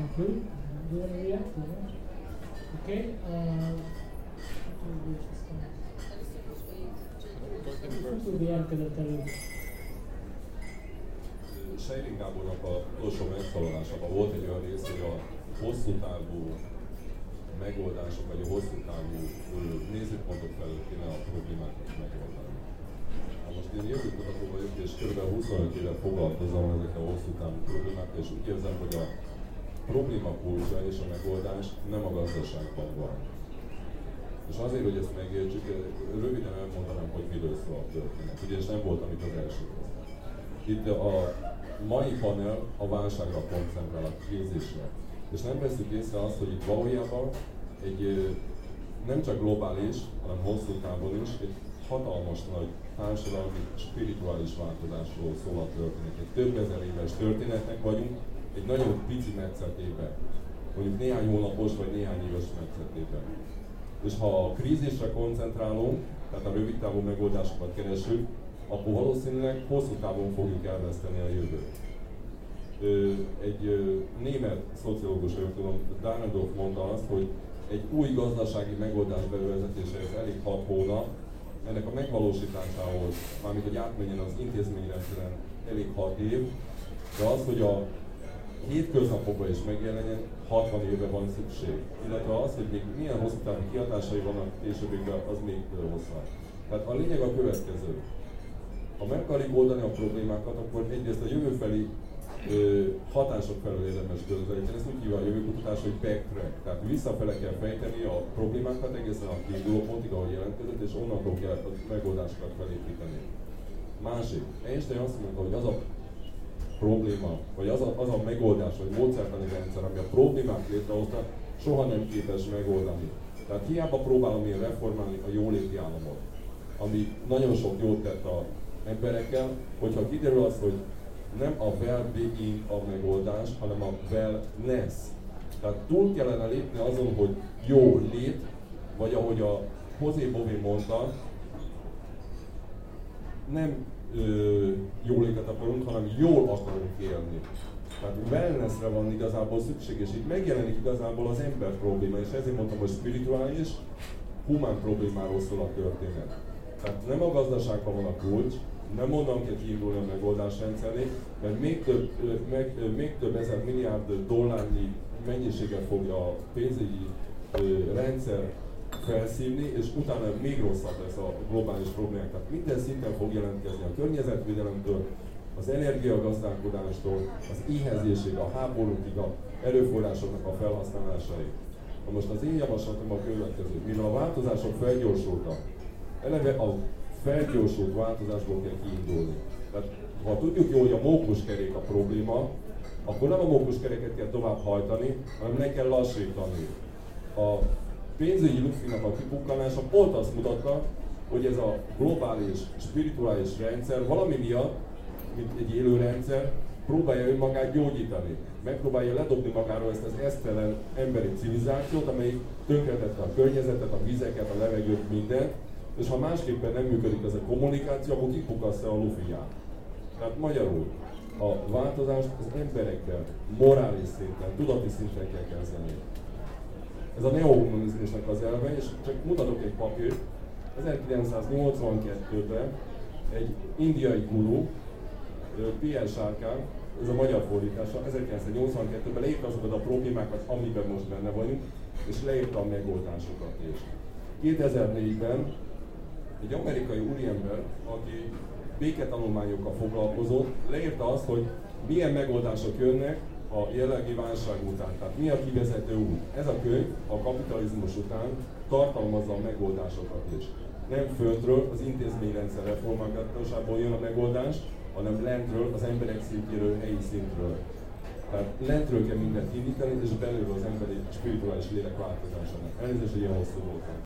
You. Do you want to react? Okay. Uh? Sejling Gábornak a utolsó megszólalásában volt egy olyan rész, hogy a hosszú távú megoldások, vagy a hosszú távú nézőpontok felől kéne a problémákat megoldani. Na most én jövőkutató vagyok, és kb. 25 éve foglalkozom ezekkel a hosszú távú problémákkal, és úgy érzem, hogy a probléma kulcsa és a megoldás nem a gazdaságban van. És azért, hogy ezt megértsük, röviden elmondanám, hogy miről szól a történet. Ugye, és nem voltam itt az első részben. Itt a mai panel a válságra koncentrál, a krízisre. És nem veszük észre azt, hogy itt valójában egy ö, nem csak globális, hanem hosszú távon is egy hatalmas nagy társadalmi, spirituális változásról szól a történet. Egy több ezer éves történetnek vagyunk, egy nagyon pici metszetében. Mondjuk néhány hónapos vagy néhány éves metszetében. És ha a krízisre koncentrálunk, tehát a rövid távú megoldásokat keresünk, akkor valószínűleg hosszú távon fogjuk elveszteni a jövőt. Egy német szociológus, hogy tudom, Dahrendorf mondta azt, hogy egy új gazdasági megoldás bevezetéséhez elég 6 hónap, ennek a megvalósításához, mármint hogy átmenjen az intézményrendszeren elég 6 év, de az, hogy a hétköznapokban is megjelenjen, 60 évre van szükség. Illetve az, hogy még milyen hosszú távú kihatásai vannak későbbiekben, az még hosszabb. Tehát a lényeg a következő. Ha meg akarjuk oldani a problémákat, akkor egyrészt a jövőfeli ö, hatások felől érdemes közelíteni. Ezt úgy hívja a jövőkutatás, hogy backtrack. Tehát visszafele kell fejteni a problémákat egészen a kiinduló pontig, ahol jelentkezett, és onnantól kell a megoldásokat felépíteni. Másik, Einstein azt mondta, hogy az a probléma, vagy az a, az a megoldás, vagy módszertani rendszer, ami a problémát létrehozta, soha nem képes megoldani. Tehát hiába próbálom én reformálni a jóléti államot, ami nagyon sok jót tett a emberekkel, hogyha kiderül az, hogy nem a well-being a megoldás, hanem a wellness. Tehát túl kellene lépni azon, hogy jó lét, vagy ahogy a José Bové mondta, nem ö, jólétet akarunk, hanem jól akarunk élni. Tehát wellnessre van igazából szükség, és itt megjelenik igazából az ember probléma, és ezért mondtam, hogy spirituális, humán problémáról szól a történet. Tehát nem a gazdaságban van a kulcs, nem onnan kell kiindulni a megoldásrendszernél, mert még több, meg, még több ezer milliárd dollárnyi mennyiséget fogja a pénzügyi rendszer felszívni, és utána még rosszabb lesz a globális problémák. Tehát minden szinten fog jelentkezni a környezetvédelemtől, az energiagazdálkodástól, az éhezésig, a háborúkig, a erőforrásoknak a felhasználásai. Na most az én javaslatom a következő. Mivel a változások felgyorsultak, eleve a felgyorsult változásból kell kiindulni. Tehát ha tudjuk jó, hogy a mókuskerék a probléma, akkor nem a mókuskereket kell tovább hajtani, hanem ne kell lassítani. A pénzügyi lufinak a kipukkanása pont azt mutatta, hogy ez a globális, spirituális rendszer valami miatt, mint egy élő rendszer, próbálja önmagát gyógyítani. Megpróbálja ledobni magáról ezt az esztelen emberi civilizációt, amely tönkretette a környezetet, a vizeket, a levegőt, mindent, és ha másképpen nem működik ez a kommunikáció, akkor kipukasz a lufiát. Tehát magyarul, a változást az emberekben, morális szinten, tudati szinten kell kezdeni. Ez a neohumanizmusnak az elve, és csak mutatok egy papírt. 1982-ben egy indiai guru, P.L. Sárkán, ez a magyar fordítása, 1982-ben leírta azokat a problémákat, amiben most benne vagyunk, és leírta a megoldásokat is. 2004-ben egy amerikai úriember, aki béketanulmányokkal foglalkozott, leírta azt, hogy milyen megoldások jönnek a jelenlegi válság után. Tehát mi a kivezető út? Ez a könyv a kapitalizmus után tartalmazza a megoldásokat is. Nem földről, az intézményrendszer reformálatásából jön a megoldás, hanem lentről, az emberek szintjéről, helyi szintről. Tehát lentről kell mindent indítani, és belülről az emberi spirituális lélek változásának. Elnézést, hogy ilyen hosszú voltam.